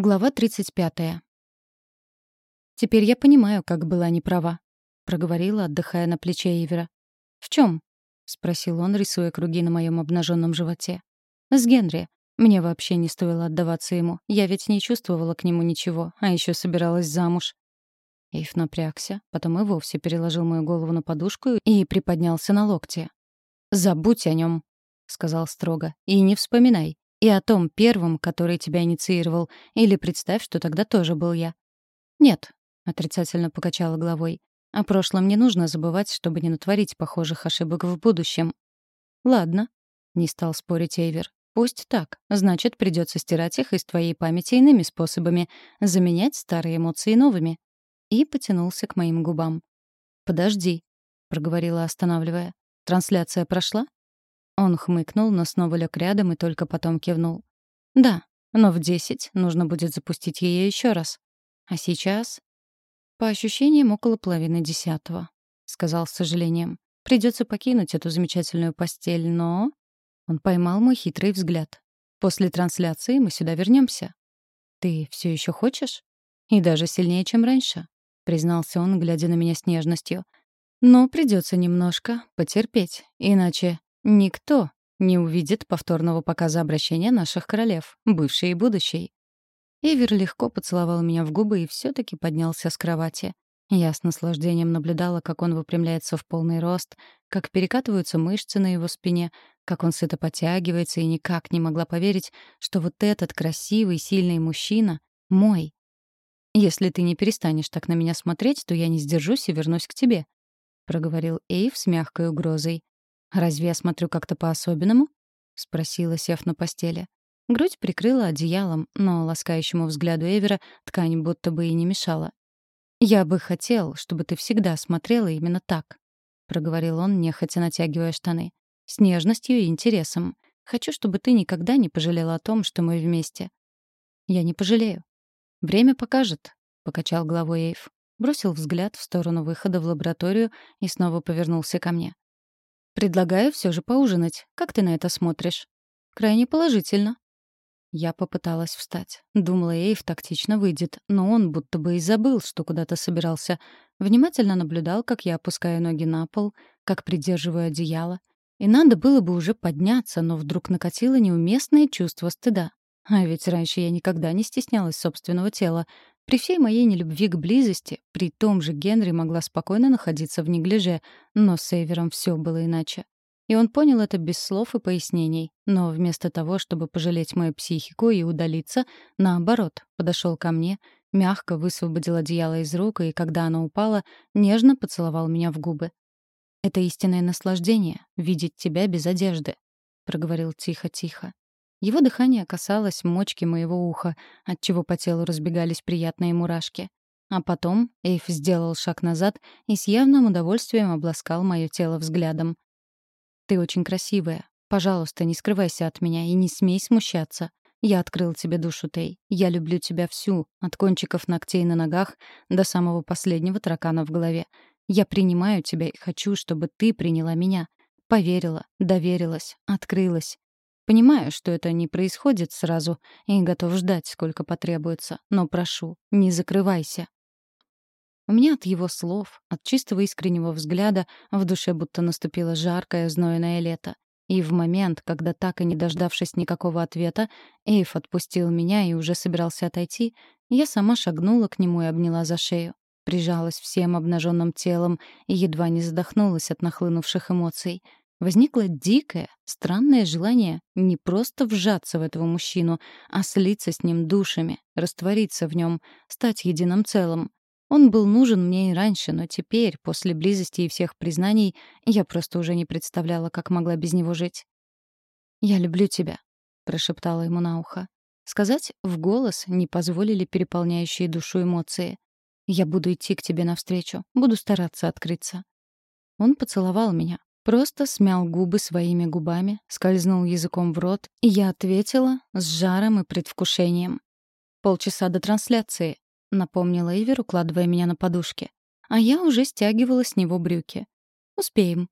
Глава 35. «Теперь я понимаю, как была неправа», — проговорила, отдыхая на плече Ивера. «В чем? спросил он, рисуя круги на моем обнаженном животе. «С Генри. Мне вообще не стоило отдаваться ему. Я ведь не чувствовала к нему ничего, а еще собиралась замуж». Эйв напрягся, потом и вовсе переложил мою голову на подушку и приподнялся на локте. «Забудь о нем», — сказал строго, — «и не вспоминай. И о том первом, который тебя инициировал. Или представь, что тогда тоже был я. Нет, отрицательно покачала головой. О прошлом не нужно забывать, чтобы не натворить похожих ошибок в будущем. Ладно, не стал спорить Эйвер. Пусть так. Значит, придется стирать их из твоей памяти иными способами, заменять старые эмоции новыми. И потянулся к моим губам. Подожди, проговорила, останавливая. Трансляция прошла? Он хмыкнул, но снова лег рядом и только потом кивнул. «Да, но в десять нужно будет запустить ее еще раз. А сейчас...» «По ощущениям, около половины десятого», — сказал с сожалением. «Придется покинуть эту замечательную постель, но...» Он поймал мой хитрый взгляд. «После трансляции мы сюда вернемся. «Ты все еще хочешь?» «И даже сильнее, чем раньше», — признался он, глядя на меня с нежностью. «Но придется немножко потерпеть, иначе Никто не увидит повторного показа обращения наших королев, бывшей и будущей. Ивер легко поцеловал меня в губы и все таки поднялся с кровати. Я с наслаждением наблюдала, как он выпрямляется в полный рост, как перекатываются мышцы на его спине, как он сыто потягивается, и никак не могла поверить, что вот этот красивый, сильный мужчина — мой. «Если ты не перестанешь так на меня смотреть, то я не сдержусь и вернусь к тебе», — проговорил Эйв с мягкой угрозой. «Разве я смотрю как-то по-особенному?» — спросила, сев на постели. Грудь прикрыла одеялом, но ласкающему взгляду Эвера ткань будто бы и не мешала. «Я бы хотел, чтобы ты всегда смотрела именно так», — проговорил он, нехотя натягивая штаны. «С нежностью и интересом. Хочу, чтобы ты никогда не пожалела о том, что мы вместе». «Я не пожалею». «Время покажет», — покачал головой Эйв. Бросил взгляд в сторону выхода в лабораторию и снова повернулся ко мне. Предлагаю все же поужинать. Как ты на это смотришь? Крайне положительно. Я попыталась встать. Думала, Эйв тактично выйдет, но он будто бы и забыл, что куда-то собирался. Внимательно наблюдал, как я опускаю ноги на пол, как придерживаю одеяло. И надо было бы уже подняться, но вдруг накатило неуместное чувство стыда. А ведь раньше я никогда не стеснялась собственного тела. При всей моей нелюбви к близости, при том же Генри могла спокойно находиться в неглиже, но с Эйвером все было иначе. И он понял это без слов и пояснений, но вместо того, чтобы пожалеть мою психику и удалиться, наоборот, подошел ко мне, мягко высвободил одеяло из рук и, когда оно упало, нежно поцеловал меня в губы. «Это истинное наслаждение — видеть тебя без одежды», — проговорил тихо-тихо. Его дыхание касалось мочки моего уха, отчего по телу разбегались приятные мурашки. А потом Эйф сделал шаг назад и с явным удовольствием обласкал мое тело взглядом. «Ты очень красивая. Пожалуйста, не скрывайся от меня и не смей смущаться. Я открыл тебе душу, Тей. Я люблю тебя всю, от кончиков ногтей на ногах до самого последнего таракана в голове. Я принимаю тебя и хочу, чтобы ты приняла меня. Поверила, доверилась, открылась. Понимаю, что это не происходит сразу, и готов ждать, сколько потребуется, но прошу, не закрывайся. У меня от его слов, от чистого искреннего взгляда в душе будто наступило жаркое, знойное лето. И в момент, когда так и не дождавшись никакого ответа, Эйф отпустил меня и уже собирался отойти, я сама шагнула к нему и обняла за шею. Прижалась всем обнаженным телом и едва не задохнулась от нахлынувших эмоций. Возникло дикое, странное желание не просто вжаться в этого мужчину, а слиться с ним душами, раствориться в нем, стать единым целым. Он был нужен мне и раньше, но теперь, после близости и всех признаний, я просто уже не представляла, как могла без него жить. «Я люблю тебя», — прошептала ему на ухо. Сказать в голос не позволили переполняющие душу эмоции. «Я буду идти к тебе навстречу, буду стараться открыться». Он поцеловал меня, Просто смял губы своими губами, скользнул языком в рот, и я ответила с жаром и предвкушением. «Полчаса до трансляции», — напомнила Ивер, укладывая меня на подушке. А я уже стягивала с него брюки. «Успеем».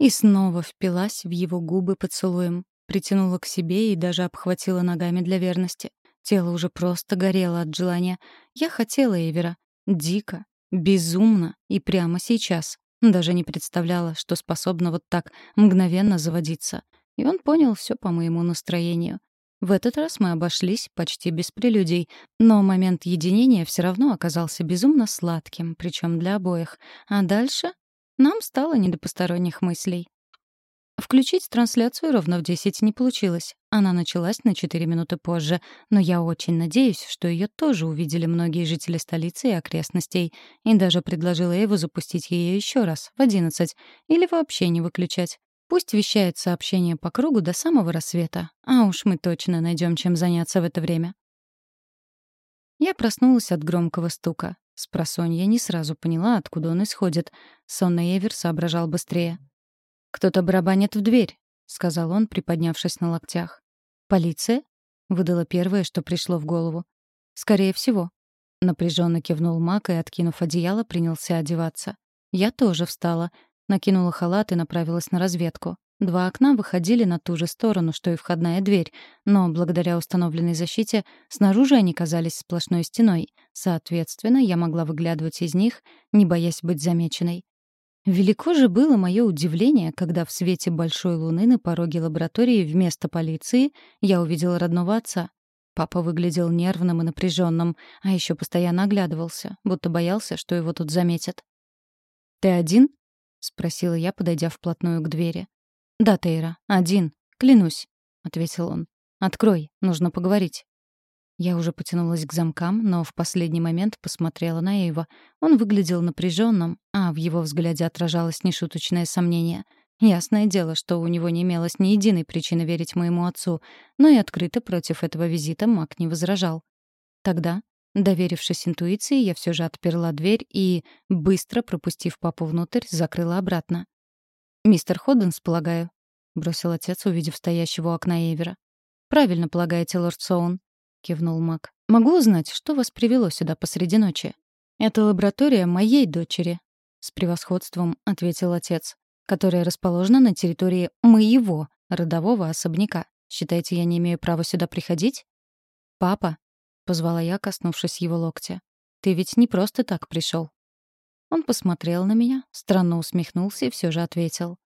И снова впилась в его губы поцелуем, притянула к себе и даже обхватила ногами для верности. Тело уже просто горело от желания. Я хотела Эвера. Дико, безумно и прямо сейчас. Даже не представляла, что способна вот так мгновенно заводиться. И он понял все по моему настроению. В этот раз мы обошлись почти без прелюдий, но момент единения все равно оказался безумно сладким, причем для обоих. А дальше нам стало не до посторонних мыслей. Включить трансляцию ровно в 10 не получилось. Она началась на 4 минуты позже, но я очень надеюсь, что ее тоже увидели многие жители столицы и окрестностей, и даже предложила его запустить ее еще раз, в 11, или вообще не выключать. Пусть вещает сообщение по кругу до самого рассвета, а уж мы точно найдем чем заняться в это время. Я проснулась от громкого стука. Спросонья не сразу поняла, откуда он исходит. Сонный Эвер соображал быстрее. «Кто-то барабанит в дверь», — сказал он, приподнявшись на локтях. «Полиция?» — выдало первое, что пришло в голову. «Скорее всего». Напряженно кивнул Мак и, откинув одеяло, принялся одеваться. Я тоже встала, накинула халат и направилась на разведку. Два окна выходили на ту же сторону, что и входная дверь, но благодаря установленной защите снаружи они казались сплошной стеной. Соответственно, я могла выглядывать из них, не боясь быть замеченной. Велико же было мое удивление, когда в свете большой луны на пороге лаборатории вместо полиции я увидела родного отца. Папа выглядел нервным и напряженным, а еще постоянно оглядывался, будто боялся, что его тут заметят. «Ты один?» — спросила я, подойдя вплотную к двери. «Да, Тейра, один, клянусь», — ответил он. «Открой, нужно поговорить». Я уже потянулась к замкам, но в последний момент посмотрела на Эйва. Он выглядел напряженным, а в его взгляде отражалось нешуточное сомнение. Ясное дело, что у него не имелось ни единой причины верить моему отцу, но и открыто против этого визита Мак не возражал. Тогда, доверившись интуиции, я все же отперла дверь и, быстро пропустив папу внутрь, закрыла обратно. «Мистер Ходденс, полагаю», — бросил отец, увидев стоящего у окна Эйвера. «Правильно полагаете, лорд Соун», — кивнул Мак. «Могу узнать, что вас привело сюда посреди ночи?» «Это лаборатория моей дочери», — с превосходством ответил отец, «которая расположена на территории моего родового особняка. Считаете, я не имею права сюда приходить?» «Папа», — позвала я, коснувшись его локтя, «ты ведь не просто так пришел». Он посмотрел на меня, странно усмехнулся и все же ответил.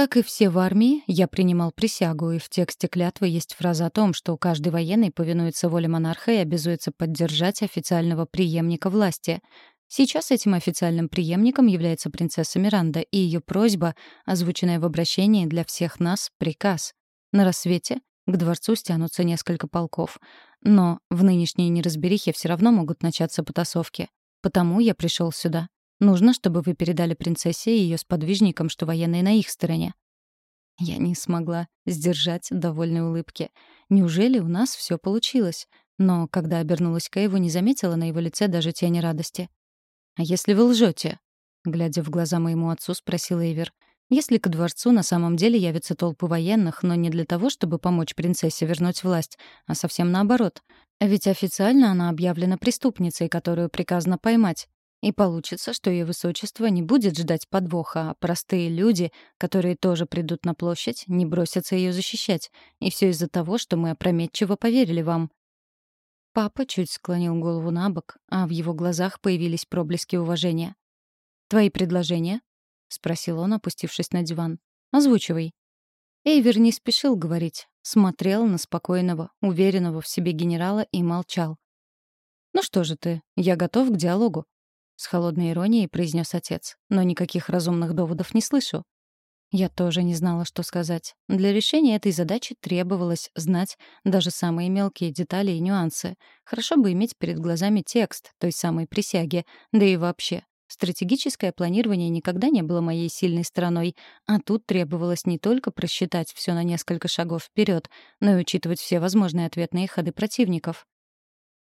Как и все в армии, я принимал присягу, и в тексте клятвы есть фраза о том, что каждый военный повинуется воле монарха и обязуется поддержать официального преемника власти. Сейчас этим официальным преемником является принцесса Миранда, и ее просьба, озвученная в обращении для всех нас, — приказ. На рассвете к дворцу стянутся несколько полков. Но в нынешней неразберихе все равно могут начаться потасовки. Потому я пришел сюда. Нужно, чтобы вы передали принцессе и ее сподвижникам, что военные на их стороне». Я не смогла сдержать довольной улыбки. Неужели у нас все получилось? Но когда обернулась к Эйву, не заметила на его лице даже тени радости. «А если вы лжете? глядя в глаза моему отцу, спросил Эйвер. «Если к дворцу на самом деле явятся толпы военных, но не для того, чтобы помочь принцессе вернуть власть, а совсем наоборот. Ведь официально она объявлена преступницей, которую приказано поймать. И получится, что ее высочество не будет ждать подвоха, а простые люди, которые тоже придут на площадь, не бросятся ее защищать. И все из-за того, что мы опрометчиво поверили вам. Папа чуть склонил голову на бок, а в его глазах появились проблески уважения. «Твои предложения?» — спросил он, опустившись на диван. «Озвучивай». Эйвер не спешил говорить, смотрел на спокойного, уверенного в себе генерала и молчал. «Ну что же ты, я готов к диалогу с холодной иронией произнес отец. Но никаких разумных доводов не слышу. Я тоже не знала, что сказать. Для решения этой задачи требовалось знать даже самые мелкие детали и нюансы. Хорошо бы иметь перед глазами текст той самой присяги, да и вообще. Стратегическое планирование никогда не было моей сильной стороной, а тут требовалось не только просчитать все на несколько шагов вперед, но и учитывать все возможные ответные ходы противников.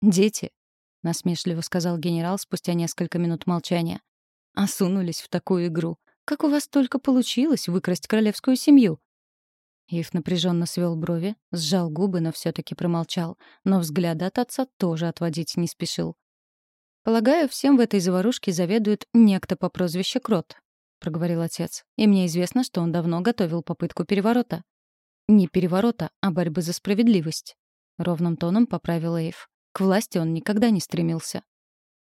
Дети — насмешливо сказал генерал спустя несколько минут молчания. «Осунулись в такую игру. Как у вас только получилось выкрасть королевскую семью?» Ив напряженно свел брови, сжал губы, но все таки промолчал, но взгляд от отца тоже отводить не спешил. «Полагаю, всем в этой заварушке заведует некто по прозвищу Крот», — проговорил отец. «И мне известно, что он давно готовил попытку переворота». «Не переворота, а борьбы за справедливость», ровным тоном поправил Эйв. К власти он никогда не стремился.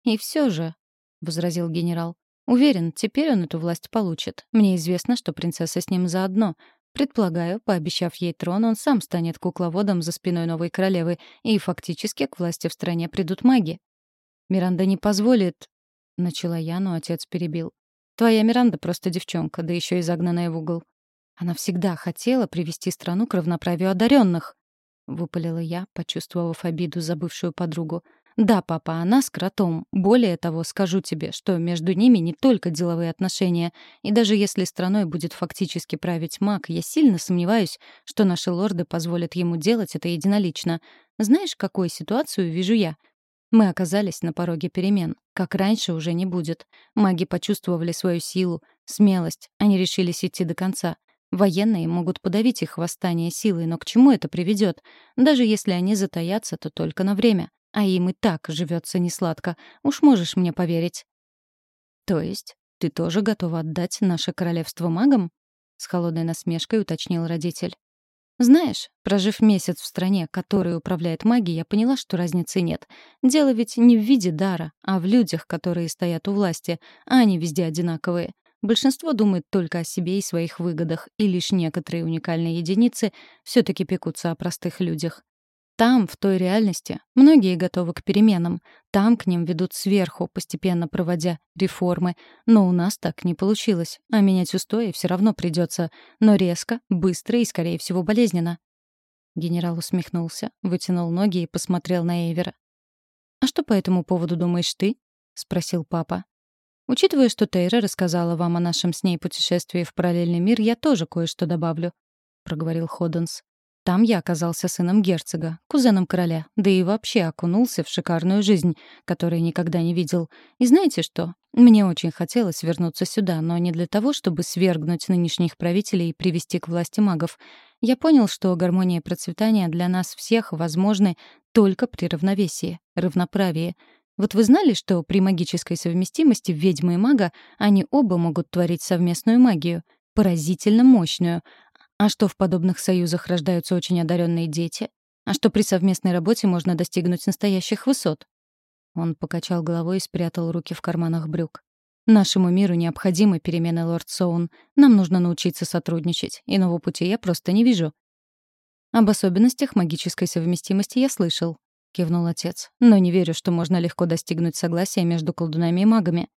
И все же, возразил генерал, уверен, теперь он эту власть получит. Мне известно, что принцесса с ним заодно. Предполагаю, пообещав ей трон, он сам станет кукловодом за спиной новой королевы, и фактически к власти в стране придут маги. Миранда не позволит, начала я, но отец перебил. Твоя Миранда просто девчонка, да еще и загнанная в угол. Она всегда хотела привести страну к равноправию одаренных, выпалила я, почувствовав обиду за бывшую подругу. Да, папа, она с кротом. Более того, скажу тебе, что между ними не только деловые отношения. И даже если страной будет фактически править маг, я сильно сомневаюсь, что наши лорды позволят ему делать это единолично. Знаешь, какую ситуацию вижу я? Мы оказались на пороге перемен. Как раньше уже не будет. Маги почувствовали свою силу, смелость. Они решились идти до конца. Военные могут подавить их восстание силой, но к чему это приведет? Даже если они затаятся, то только на время. А им и так живется несладко. Уж можешь мне поверить. То есть ты тоже готова отдать наше королевство магам? С холодной насмешкой уточнил родитель. Знаешь, прожив месяц в стране, которой управляет магия, я поняла, что разницы нет. Дело ведь не в виде дара, а в людях, которые стоят у власти, а они везде одинаковые. Большинство думает только о себе и своих выгодах, и лишь некоторые уникальные единицы все-таки пекутся о простых людях. Там, в той реальности, многие готовы к переменам. Там к ним ведут сверху, постепенно проводя реформы. Но у нас так не получилось. А менять устои все равно придется. Но резко, быстро и, скорее всего, болезненно. Генерал усмехнулся, вытянул ноги и посмотрел на Эйвера. «А что по этому поводу думаешь ты?» — спросил папа. Учитывая, что Тейра рассказала вам о нашем с ней путешествии в параллельный мир, я тоже кое-что добавлю», — проговорил Ходденс. «Там я оказался сыном герцога, кузеном короля, да и вообще окунулся в шикарную жизнь, которую никогда не видел. И знаете что? Мне очень хотелось вернуться сюда, но не для того, чтобы свергнуть нынешних правителей и привести к власти магов. Я понял, что гармония и процветание для нас всех возможны только при равновесии, равноправии — вот вы знали, что при магической совместимости ведьмы и мага они оба могут творить совместную магию, поразительно мощную, а что в подобных союзах рождаются очень одаренные дети, а что при совместной работе можно достигнуть настоящих высот? Он покачал головой и спрятал руки в карманах брюк. Нашему миру необходимы перемены, лорд Соун. Нам нужно научиться сотрудничать. Иного пути я просто не вижу. Об особенностях магической совместимости я слышал. — кивнул отец. «Но не верю, что можно легко достигнуть согласия между колдунами и магами.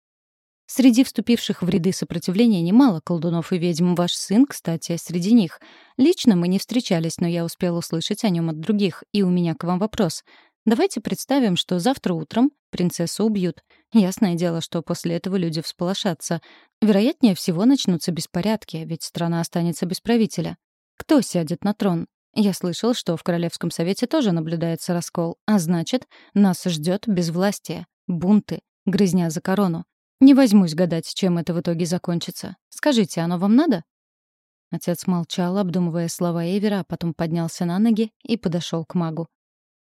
Среди вступивших в ряды сопротивления немало колдунов и ведьм. Ваш сын, кстати, среди них. Лично мы не встречались, но я успел услышать о нем от других. И у меня к вам вопрос. Давайте представим, что завтра утром принцессу убьют. Ясное дело, что после этого люди всполошатся. Вероятнее всего начнутся беспорядки, ведь страна останется без правителя. Кто сядет на трон? Я слышал, что в Королевском совете тоже наблюдается раскол, а значит, нас ждет безвластие, бунты, грызня за корону. Не возьмусь гадать, чем это в итоге закончится. Скажите, оно вам надо?» Отец молчал, обдумывая слова Эвера, а потом поднялся на ноги и подошел к магу.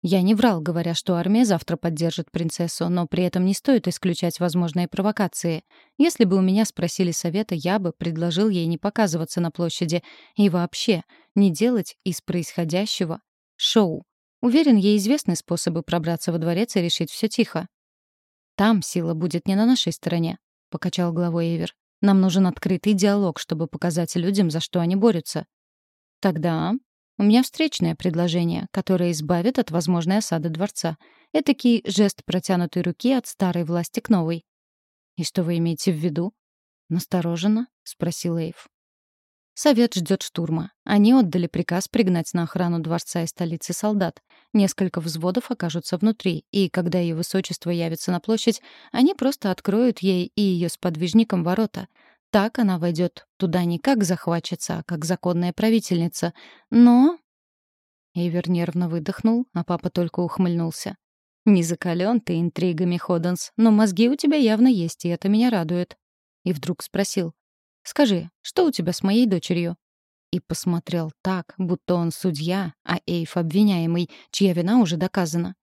Я не врал, говоря, что армия завтра поддержит принцессу, но при этом не стоит исключать возможные провокации. Если бы у меня спросили совета, я бы предложил ей не показываться на площади и вообще не делать из происходящего шоу. Уверен, ей известны способы пробраться во дворец и решить все тихо. «Там сила будет не на нашей стороне», — покачал головой Эвер. «Нам нужен открытый диалог, чтобы показать людям, за что они борются». «Тогда у меня встречное предложение, которое избавит от возможной осады дворца. Этакий жест протянутой руки от старой власти к новой. «И что вы имеете в виду?» «Настороженно?» — спросил Эйв. Совет ждет штурма. Они отдали приказ пригнать на охрану дворца и столицы солдат. Несколько взводов окажутся внутри, и когда ее высочество явится на площадь, они просто откроют ей и ее сподвижникам ворота — так она войдет туда не как захватчица, а как законная правительница. Но... Эйвер нервно выдохнул, а папа только ухмыльнулся. «Не закален ты интригами, Ходенс, но мозги у тебя явно есть, и это меня радует». И вдруг спросил. «Скажи, что у тебя с моей дочерью?» И посмотрел так, будто он судья, а Эйв обвиняемый, чья вина уже доказана.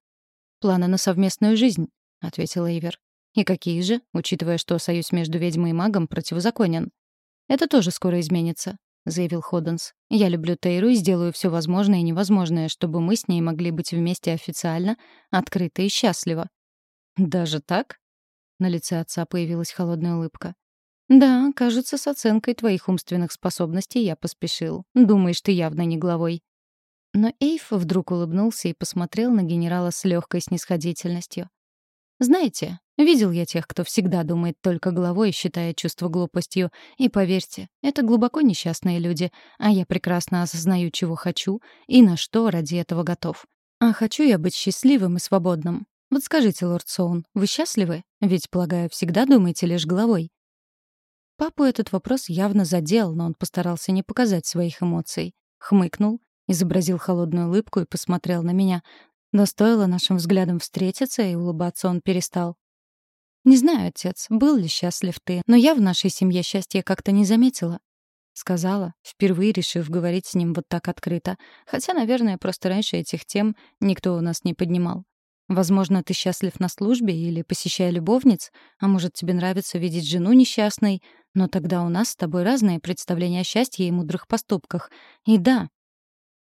«Планы на совместную жизнь», — ответил Эйвер. И какие же, учитывая, что союз между ведьмой и магом противозаконен? Это тоже скоро изменится. — заявил Ходденс. «Я люблю Тейру и сделаю все возможное и невозможное, чтобы мы с ней могли быть вместе официально, открыто и счастливо». «Даже так?» На лице отца появилась холодная улыбка. «Да, кажется, с оценкой твоих умственных способностей я поспешил. Думаешь, ты явно не главой». Но Эйф вдруг улыбнулся и посмотрел на генерала с легкой снисходительностью. «Знаете, видел я тех, кто всегда думает только головой, считая чувство глупостью. И поверьте, это глубоко несчастные люди, а я прекрасно осознаю, чего хочу и на что ради этого готов. А хочу я быть счастливым и свободным. Вот скажите, лорд Соун, вы счастливы? Ведь, полагаю, всегда думаете лишь головой. Папу этот вопрос явно задел, но он постарался не показать своих эмоций. Хмыкнул, изобразил холодную улыбку и посмотрел на меня. Но стоило нашим взглядам встретиться, и улыбаться он перестал. «Не знаю, отец, был ли счастлив ты, но я в нашей семье счастья как-то не заметила», — сказала, впервые решив говорить с ним вот так открыто. Хотя, наверное, просто раньше этих тем никто у нас не поднимал. Возможно, ты счастлив на службе или посещая любовниц, а может, тебе нравится видеть жену несчастной, но тогда у нас с тобой разные представления о счастье и мудрых поступках. И да,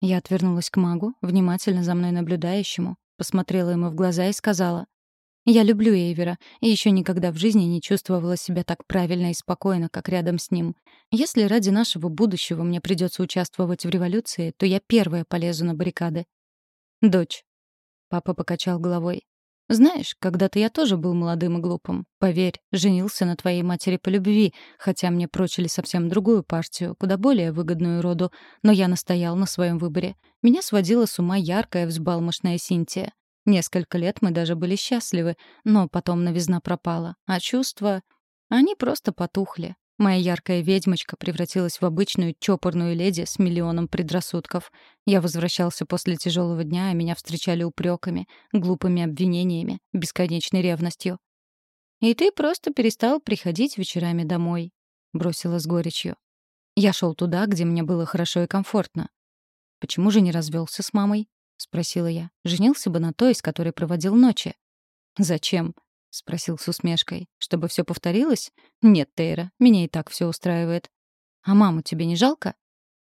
я отвернулась к магу, внимательно за мной наблюдающему, посмотрела ему в глаза и сказала: "Я люблю Эйвера, и еще никогда в жизни не чувствовала себя так правильно и спокойно, как рядом с ним. Если ради нашего будущего мне придется участвовать в революции, то я первая полезу на баррикады". "Дочь, Папа покачал головой. «Знаешь, когда-то я тоже был молодым и глупым. Поверь, женился на твоей матери по любви, хотя мне прочили совсем другую партию, куда более выгодную роду, но я настоял на своем выборе. Меня сводила с ума яркая взбалмошная Синтия. Несколько лет мы даже были счастливы, но потом новизна пропала, а чувства... Они просто потухли. Моя яркая ведьмочка превратилась в обычную чопорную леди с миллионом предрассудков. Я возвращался после тяжелого дня, и меня встречали упреками, глупыми обвинениями, бесконечной ревностью. «И ты просто перестал приходить вечерами домой», — бросила с горечью. Я шел туда, где мне было хорошо и комфортно. «Почему же не развелся с мамой?» — спросила я. «Женился бы на той, с которой проводил ночи». «Зачем? — спросил с усмешкой. «Чтобы все повторилось? Нет, Тейра, меня и так все устраивает. А маму тебе не жалко?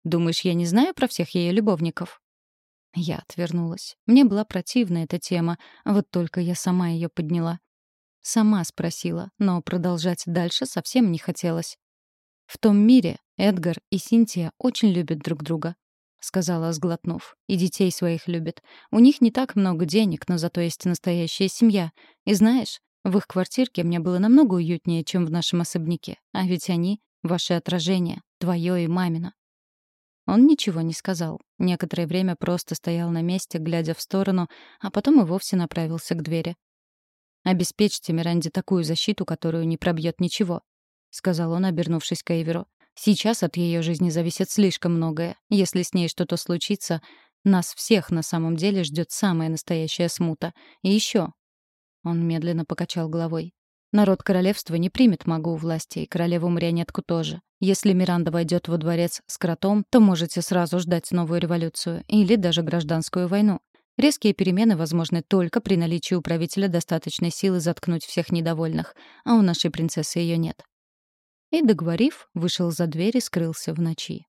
Думаешь, я не знаю про всех ее любовников?» Я отвернулась. Мне была противна эта тема, вот только я сама ее подняла. Сама спросила, но продолжать дальше совсем не хотелось. В том мире Эдгар и Синтия очень любят друг друга. — сказала, сглотнув. «И детей своих любят. У них не так много денег, но зато есть настоящая семья. И знаешь, в их квартирке мне было намного уютнее, чем в нашем особняке. А ведь они — ваше отражение, твое и мамино. Он ничего не сказал. Некоторое время просто стоял на месте, глядя в сторону, а потом и вовсе направился к двери. «Обеспечьте Миранде такую защиту, которую не пробьет ничего», — сказал он, обернувшись к Эйверу. «Сейчас от ее жизни зависит слишком многое. Если с ней что-то случится, нас всех на самом деле ждет самая настоящая смута. И еще, он медленно покачал головой. Народ королевства не примет магу у власти, и королеву-марионетку тоже. Если Миранда войдет во дворец с кротом, то можете сразу ждать новую революцию или даже гражданскую войну. Резкие перемены возможны только при наличии у правителя достаточной силы заткнуть всех недовольных, а у нашей принцессы ее нет. И, договорив, вышел за дверь и скрылся в ночи.